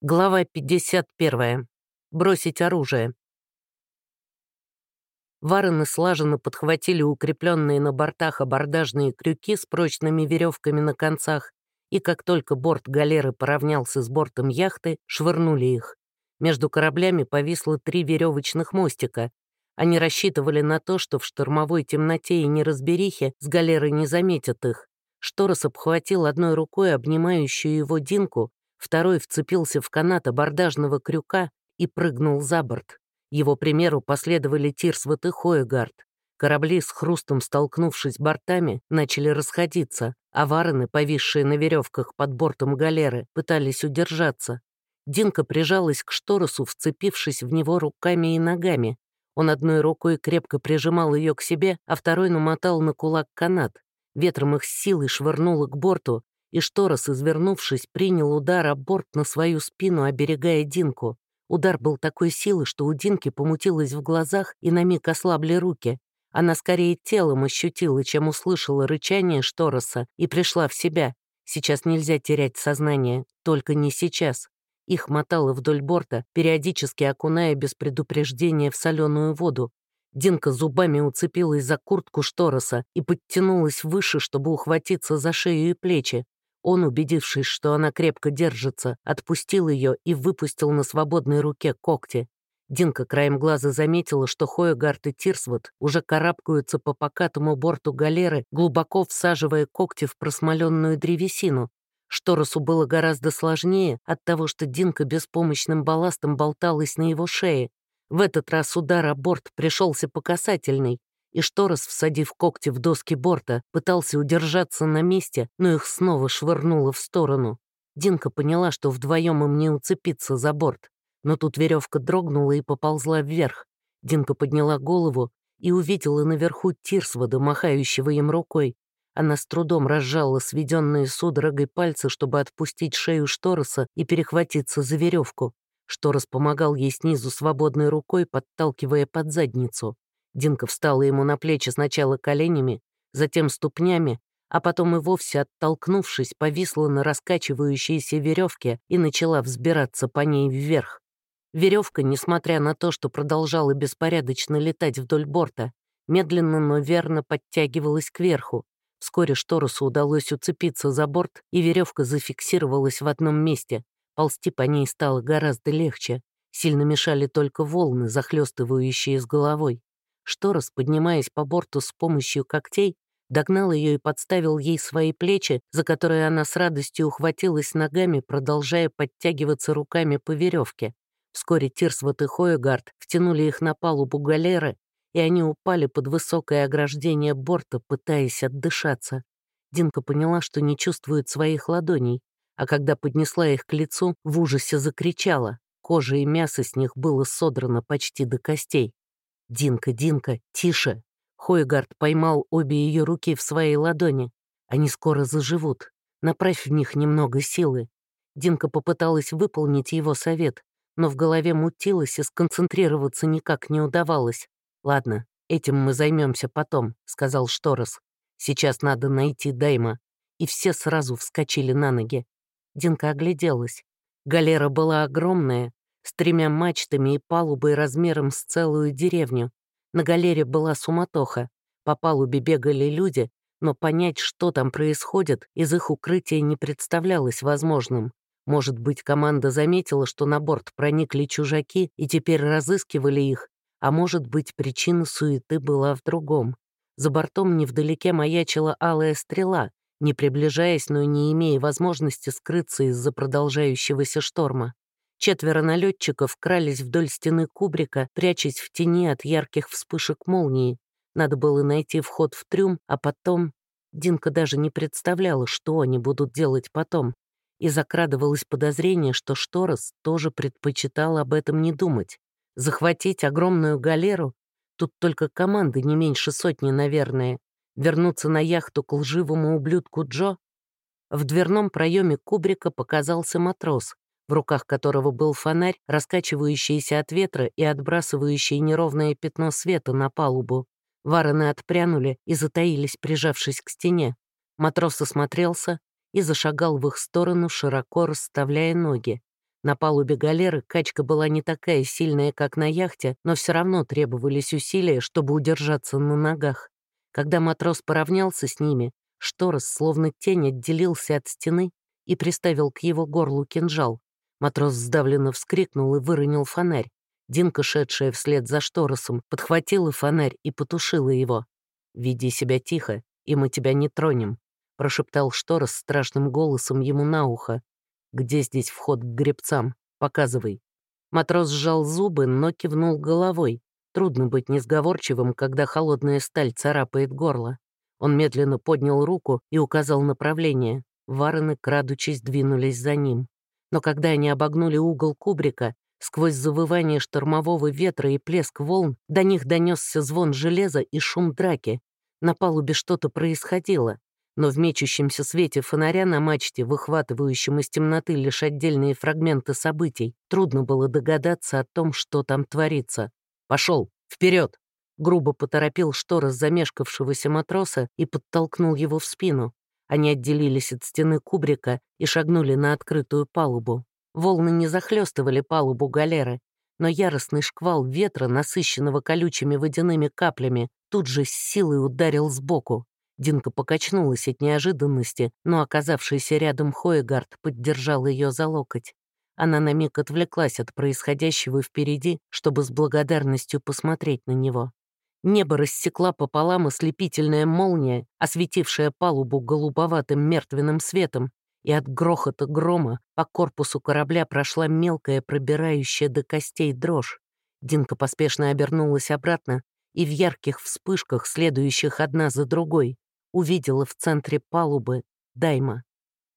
Глава 51. Бросить оружие. Варены слаженно подхватили укрепленные на бортах абордажные крюки с прочными веревками на концах, и как только борт галеры поравнялся с бортом яхты, швырнули их. Между кораблями повисло три веревочных мостика. Они рассчитывали на то, что в штормовой темноте и неразберихе с галеры не заметят их. Шторос обхватил одной рукой обнимающую его Динку, Второй вцепился в канат абордажного крюка и прыгнул за борт. Его примеру последовали Тирсвот и Хоегард. Корабли, с хрустом столкнувшись бортами, начали расходиться, а варены, повисшие на веревках под бортом галеры, пытались удержаться. Динка прижалась к шторосу, вцепившись в него руками и ногами. Он одной рукой крепко прижимал ее к себе, а второй намотал на кулак канат. Ветром их силой швырнуло к борту, и Шторос, извернувшись, принял удар о борт на свою спину, оберегая Динку. Удар был такой силы, что у Динки помутилось в глазах и на миг ослабли руки. Она скорее телом ощутила, чем услышала рычание Штороса и пришла в себя. Сейчас нельзя терять сознание, только не сейчас. Их мотало вдоль борта, периодически окуная без предупреждения в соленую воду. Динка зубами уцепилась за куртку Штороса и подтянулась выше, чтобы ухватиться за шею и плечи. Он, убедившись, что она крепко держится, отпустил ее и выпустил на свободной руке когти. Динка краем глаза заметила, что Хоегард и Тирсвуд уже карабкаются по покатому борту галеры, глубоко всаживая когти в просмоленную древесину. Шторосу было гораздо сложнее от того, что Динка беспомощным балластом болталась на его шее. В этот раз удар о борт пришелся по касательной, и Шторос, всадив когти в доски борта, пытался удержаться на месте, но их снова швырнуло в сторону. Динка поняла, что вдвоем им не уцепиться за борт, но тут веревка дрогнула и поползла вверх. Динка подняла голову и увидела наверху Тирсвода, махающего им рукой. Она с трудом разжала сведенные судорогой пальцы, чтобы отпустить шею Штороса и перехватиться за веревку. Шторос помогал ей снизу свободной рукой, подталкивая под задницу. Динка встала ему на плечи сначала коленями, затем ступнями, а потом и вовсе оттолкнувшись, повисла на раскачивающейся веревке и начала взбираться по ней вверх. Веревка, несмотря на то, что продолжала беспорядочно летать вдоль борта, медленно, но верно подтягивалась кверху. Вскоре Шторосу удалось уцепиться за борт, и веревка зафиксировалась в одном месте. Ползти по ней стало гораздо легче. Сильно мешали только волны, захлестывающие с головой. Шторос, поднимаясь по борту с помощью когтей, догнал ее и подставил ей свои плечи, за которые она с радостью ухватилась ногами, продолжая подтягиваться руками по веревке. Вскоре Тирсвот и Хоегард втянули их на палубу галеры, и они упали под высокое ограждение борта, пытаясь отдышаться. Динка поняла, что не чувствует своих ладоней, а когда поднесла их к лицу, в ужасе закричала. Кожа и мясо с них было содрано почти до костей. «Динка, Динка, тише!» Хойгард поймал обе ее руки в своей ладони. «Они скоро заживут. Направь в них немного силы». Динка попыталась выполнить его совет, но в голове мутилась и сконцентрироваться никак не удавалось. «Ладно, этим мы займемся потом», — сказал Шторос. «Сейчас надо найти Дайма». И все сразу вскочили на ноги. Динка огляделась. Галера была огромная, с тремя мачтами и палубой размером с целую деревню. На галере была суматоха. По палубе бегали люди, но понять, что там происходит, из их укрытия не представлялось возможным. Может быть, команда заметила, что на борт проникли чужаки и теперь разыскивали их, а может быть, причина суеты была в другом. За бортом невдалеке маячила алая стрела, не приближаясь, но не имея возможности скрыться из-за продолжающегося шторма. Четверо налетчиков крались вдоль стены кубрика, прячась в тени от ярких вспышек молнии. Надо было найти вход в трюм, а потом... Динка даже не представляла, что они будут делать потом. И закрадывалось подозрение, что Шторос тоже предпочитал об этом не думать. Захватить огромную галеру? Тут только команды не меньше сотни, наверное. Вернуться на яхту к лживому ублюдку Джо? В дверном проеме кубрика показался матрос, в руках которого был фонарь, раскачивающийся от ветра и отбрасывающий неровное пятно света на палубу. Варены отпрянули и затаились, прижавшись к стене. Матрос осмотрелся и зашагал в их сторону, широко расставляя ноги. На палубе галеры качка была не такая сильная, как на яхте, но все равно требовались усилия, чтобы удержаться на ногах. Когда матрос поравнялся с ними, Шторос, словно тень, отделился от стены и приставил к его горлу кинжал. Матрос сдавленно вскрикнул и выронил фонарь. Динка, шедшая вслед за Шторосом, подхватила фонарь и потушила его. «Веди себя тихо, и мы тебя не тронем», — прошептал Шторос страшным голосом ему на ухо. «Где здесь вход к гребцам? Показывай». Матрос сжал зубы, но кивнул головой. Трудно быть несговорчивым, когда холодная сталь царапает горло. Он медленно поднял руку и указал направление. Варены, крадучись, двинулись за ним. Но когда они обогнули угол кубрика, сквозь завывание штормового ветра и плеск волн до них донесся звон железа и шум драки. На палубе что-то происходило, но в мечущемся свете фонаря на мачте, выхватывающем из темноты лишь отдельные фрагменты событий, трудно было догадаться о том, что там творится. «Пошел! Вперед! грубо поторопил шторос замешкавшегося матроса и подтолкнул его в спину. Они отделились от стены кубрика и шагнули на открытую палубу. Волны не захлестывали палубу галеры, но яростный шквал ветра, насыщенного колючими водяными каплями, тут же с силой ударил сбоку. Динка покачнулась от неожиданности, но оказавшийся рядом Хоегард поддержал ее за локоть. Она на миг отвлеклась от происходящего впереди, чтобы с благодарностью посмотреть на него. Небо рассекла пополам ослепительная молния, осветившая палубу голубоватым мертвенным светом, и от грохота грома по корпусу корабля прошла мелкая, пробирающая до костей дрожь. Динка поспешно обернулась обратно и в ярких вспышках, следующих одна за другой, увидела в центре палубы Дайма.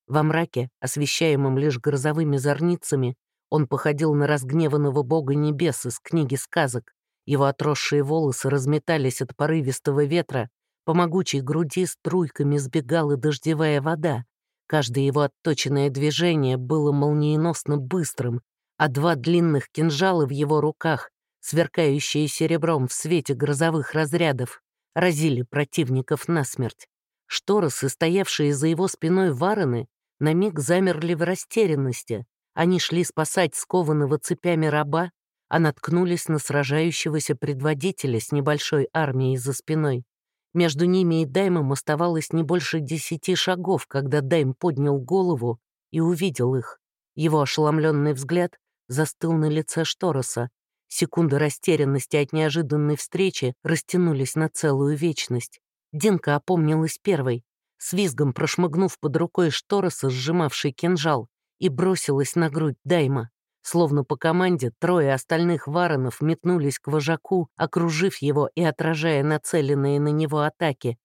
Во мраке, освещаемом лишь грозовыми зорницами, он походил на разгневанного бога небес из книги сказок, его отросшие волосы разметались от порывистого ветра, по могучей груди струйками сбегала дождевая вода. Каждое его отточенное движение было молниеносно быстрым, а два длинных кинжала в его руках, сверкающие серебром в свете грозовых разрядов, разили противников насмерть. Шторосы, стоявшие за его спиной варены, на миг замерли в растерянности. Они шли спасать скованного цепями раба, а наткнулись на сражающегося предводителя с небольшой армией за спиной. Между ними и Даймом оставалось не больше десяти шагов, когда Дайм поднял голову и увидел их. Его ошеломленный взгляд застыл на лице Штороса. Секунды растерянности от неожиданной встречи растянулись на целую вечность. Динка опомнилась первой, с визгом прошмыгнув под рукой Штороса, сжимавший кинжал, и бросилась на грудь Дайма. Словно по команде, трое остальных варонов метнулись к вожаку, окружив его и отражая нацеленные на него атаки.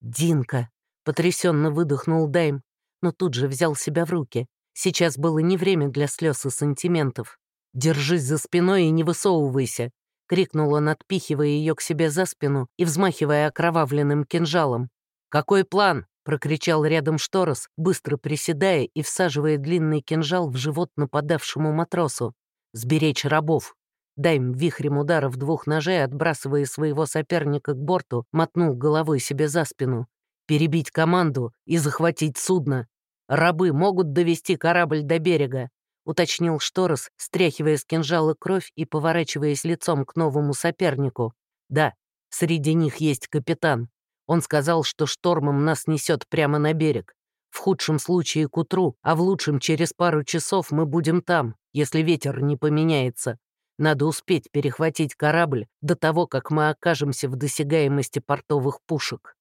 «Динка!» — потрясенно выдохнул Дайм, но тут же взял себя в руки. Сейчас было не время для слез и сантиментов. «Держись за спиной и не высовывайся!» — крикнул он, отпихивая ее к себе за спину и взмахивая окровавленным кинжалом. «Какой план?» — прокричал рядом Шторос, быстро приседая и всаживая длинный кинжал в живот нападавшему матросу. «Сберечь рабов!» Дайм вихрем ударов двух ножей, отбрасывая своего соперника к борту, мотнул головой себе за спину. «Перебить команду и захватить судно! Рабы могут довести корабль до берега!» — уточнил Шторос, стряхивая с кинжала кровь и поворачиваясь лицом к новому сопернику. «Да, среди них есть капитан. Он сказал, что штормом нас несет прямо на берег. В худшем случае к утру, а в лучшем через пару часов мы будем там, если ветер не поменяется. Надо успеть перехватить корабль до того, как мы окажемся в досягаемости портовых пушек.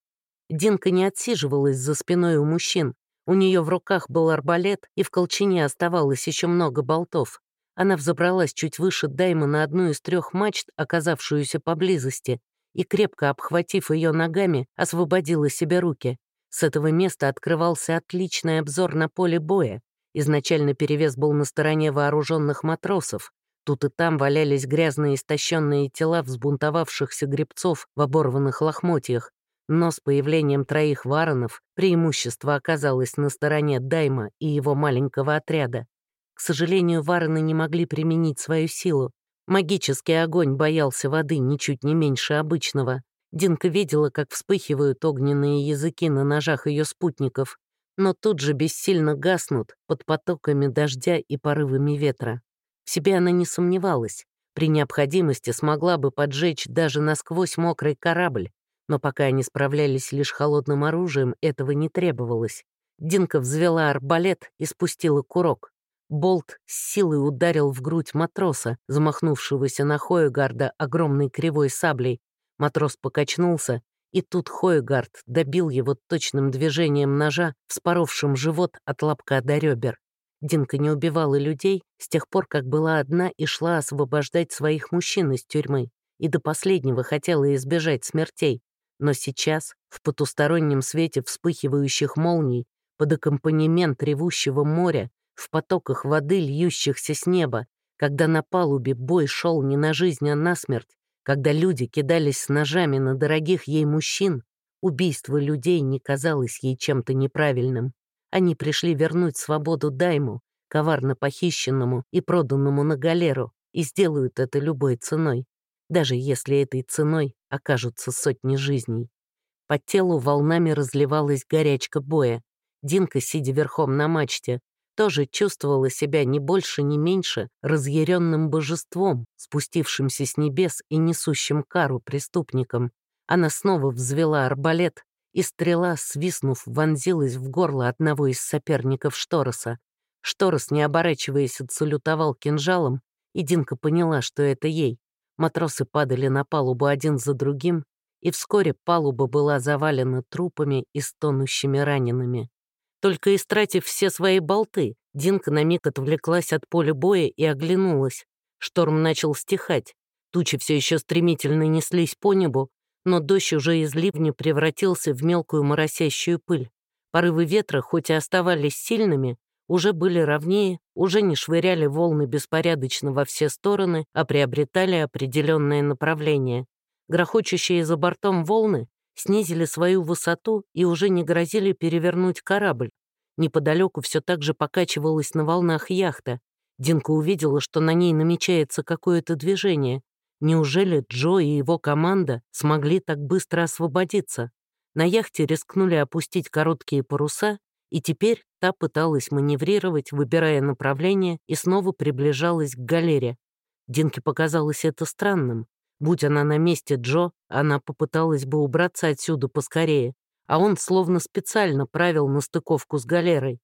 Динка не отсиживалась за спиной у мужчин. У нее в руках был арбалет, и в колчине оставалось еще много болтов. Она взобралась чуть выше Дайма на одну из трех мачт, оказавшуюся поблизости, и, крепко обхватив ее ногами, освободила себе руки. С этого места открывался отличный обзор на поле боя. Изначально перевес был на стороне вооруженных матросов. Тут и там валялись грязные истощенные тела взбунтовавшихся гребцов в оборванных лохмотьях. Но с появлением троих варонов преимущество оказалось на стороне Дайма и его маленького отряда. К сожалению, вароны не могли применить свою силу. Магический огонь боялся воды ничуть не меньше обычного. Динка видела, как вспыхивают огненные языки на ножах ее спутников, но тут же бессильно гаснут под потоками дождя и порывами ветра. В себе она не сомневалась. При необходимости смогла бы поджечь даже насквозь мокрый корабль, но пока они справлялись лишь холодным оружием, этого не требовалось. Динка взвела арбалет и спустила курок. Болт с силой ударил в грудь матроса, замахнувшегося на Хоегарда огромной кривой саблей. Матрос покачнулся, и тут Хоегард добил его точным движением ножа, вспоровшим живот от лобка до ребер. Динка не убивала людей с тех пор, как была одна и шла освобождать своих мужчин из тюрьмы, и до последнего хотела избежать смертей. Но сейчас, в потустороннем свете вспыхивающих молний, под аккомпанемент ревущего моря, в потоках воды, льющихся с неба, когда на палубе бой шел не на жизнь, а на смерть, когда люди кидались с ножами на дорогих ей мужчин, убийство людей не казалось ей чем-то неправильным. Они пришли вернуть свободу Дайму, коварно похищенному и проданному на галеру, и сделают это любой ценой, даже если этой ценой окажутся сотни жизней. По телу волнами разливалась горячка боя. Динка, сидя верхом на мачте, тоже чувствовала себя не больше, не меньше разъяренным божеством, спустившимся с небес и несущим кару преступникам. Она снова взвела арбалет, и стрела, свистнув, вонзилась в горло одного из соперников Штороса. Шторос, не оборачиваясь, отсалютовал кинжалом, и Динка поняла, что это ей. Матросы падали на палубу один за другим, и вскоре палуба была завалена трупами и стонущими ранеными. Только истратив все свои болты, Динка на миг отвлеклась от поля боя и оглянулась. Шторм начал стихать. Тучи все еще стремительно неслись по небу, но дождь уже из ливня превратился в мелкую моросящую пыль. Порывы ветра, хоть и оставались сильными, уже были ровнее, уже не швыряли волны беспорядочно во все стороны, а приобретали определенное направление. Грохочущие за бортом волны снизили свою высоту и уже не грозили перевернуть корабль. Неподалеку все так же покачивалась на волнах яхта. Динка увидела, что на ней намечается какое-то движение. Неужели Джо и его команда смогли так быстро освободиться? На яхте рискнули опустить короткие паруса, и теперь та пыталась маневрировать, выбирая направление, и снова приближалась к галере. Динке показалось это странным. Будь она на месте Джо, она попыталась бы убраться отсюда поскорее, а он словно специально правил на стыковку с галерой.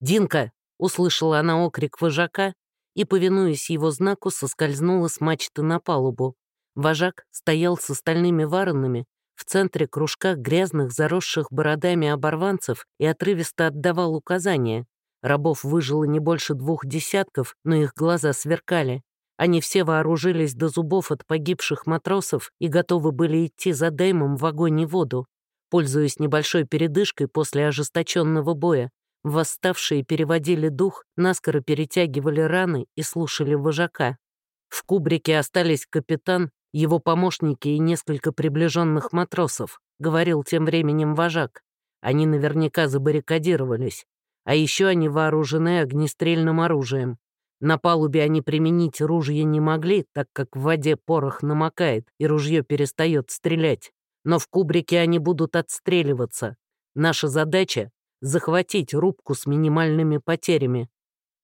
«Динка!» — услышала она окрик вожака и, повинуясь его знаку, соскользнула с мачты на палубу. Вожак стоял с остальными варонами в центре кружка грязных, заросших бородами оборванцев и отрывисто отдавал указания. Рабов выжило не больше двух десятков, но их глаза сверкали. Они все вооружились до зубов от погибших матросов и готовы были идти за Дэймом в огонь и воду. Пользуясь небольшой передышкой после ожесточенного боя, восставшие переводили дух, наскоро перетягивали раны и слушали вожака. В кубрике остались капитан, его помощники и несколько приближенных матросов, говорил тем временем вожак. Они наверняка забаррикадировались. А еще они вооружены огнестрельным оружием. На палубе они применить ружье не могли, так как в воде порох намокает, и ружье перестает стрелять. Но в кубрике они будут отстреливаться. Наша задача — захватить рубку с минимальными потерями.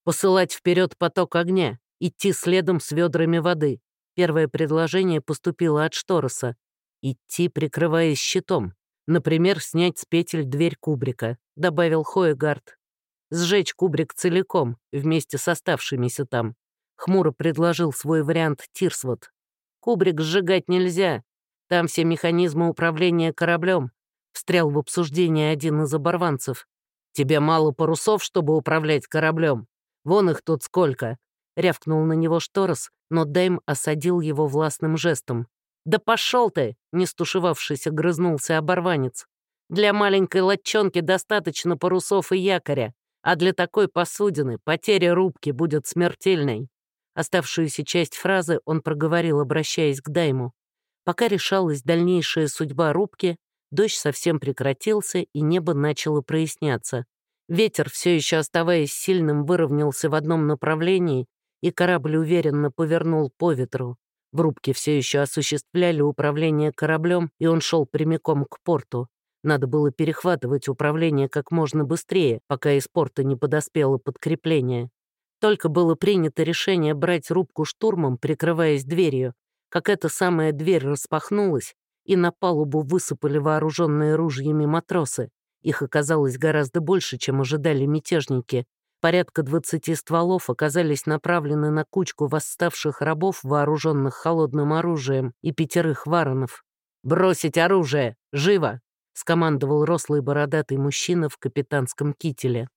Посылать вперед поток огня, идти следом с ведрами воды. Первое предложение поступило от Штороса. Идти, прикрываясь щитом. Например, снять с петель дверь кубрика, добавил Хоегард сжечь кубрик целиком, вместе с оставшимися там. Хмуро предложил свой вариант Тирсвот. Кубрик сжигать нельзя. Там все механизмы управления кораблем. Встрял в обсуждение один из оборванцев. Тебе мало парусов, чтобы управлять кораблем. Вон их тут сколько. Рявкнул на него Шторос, но Дэйм осадил его властным жестом. «Да пошел ты!» — не стушевавшись, огрызнулся оборванец. «Для маленькой лодчонки достаточно парусов и якоря а для такой посудины потеря рубки будет смертельной. Оставшуюся часть фразы он проговорил, обращаясь к Дайму. Пока решалась дальнейшая судьба рубки, дождь совсем прекратился, и небо начало проясняться. Ветер, все еще оставаясь сильным, выровнялся в одном направлении, и корабль уверенно повернул по ветру. В рубке все еще осуществляли управление кораблем, и он шел прямиком к порту. Надо было перехватывать управление как можно быстрее, пока из порта не подоспело подкрепление. Только было принято решение брать рубку штурмом, прикрываясь дверью, как эта самая дверь распахнулась, и на палубу высыпали вооруженные ружьями матросы. Их оказалось гораздо больше, чем ожидали мятежники. Порядка 20 стволов оказались направлены на кучку восставших рабов, вооруженных холодным оружием, и пятерых варонов. «Бросить оружие! Живо!» — скомандовал рослый бородатый мужчина в капитанском кителе.